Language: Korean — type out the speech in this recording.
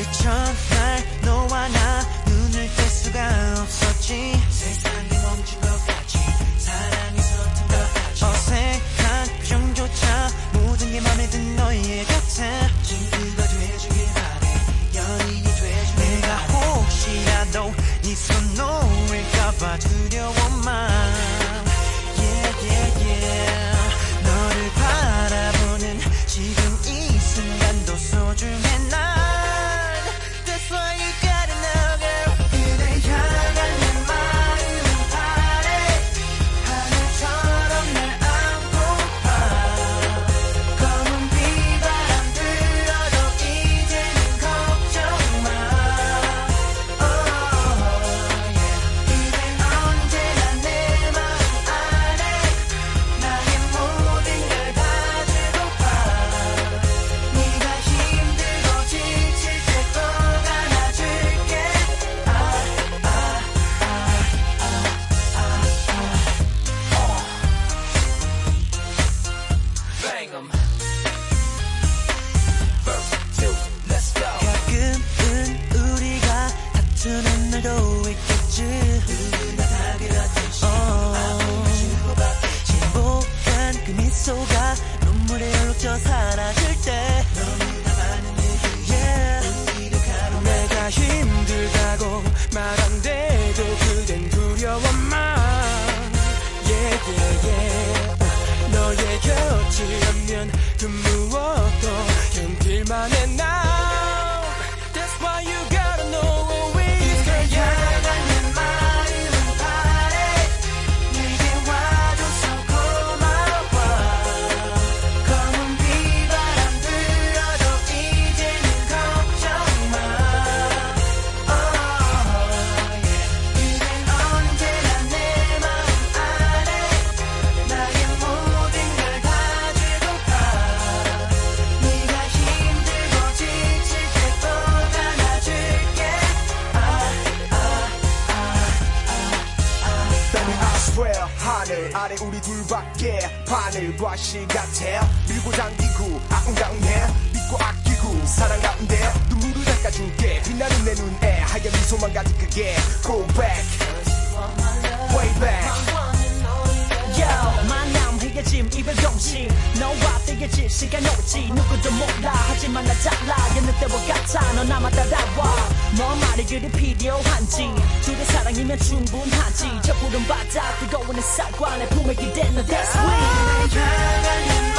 그 첫날 너와 나 눈을 뗄 수가 없었지. 세상이 멈춘 것 같이 사랑이 서툰 것 같이 어색한 표정조차 모든 게 맘에 든 너의 곁에. 친구가 돼주길 바래. 연인이 돼주길 내가 혹시라도 네손 놓을까봐 두려워 미소가 눈물에 얼룩져 사라질 때 yeah. 내가 힘들다고 말 안 돼도 그댄 두려워만 yeah, yeah, yeah. 너의 곁이라면 그 무엇 swear 하늘 아래 우리 둘밖에 바늘과 실 같아? 밀고 당기고 아웅다웅해. 믿고 아끼고 사랑 가운데 눈물을 닦아줄게. 빛나는 내 눈에 하얀 미소만 가득하게. Go back 헤어짐 이별 공식 너와 떼어질 시간 없지. 누구도 몰라. 하지만 나 달라. 여느 때와 같아. 너 나만 따라와. 너 말이 그리 필요한지. 둘의 사랑이면 충분하지. 저 푸른 바다. 뜨거운 햇살과 내 품에 너 That's 내